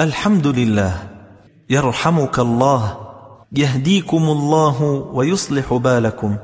الحمد لله يرحمك الله يهديكم الله ويصلح بالكم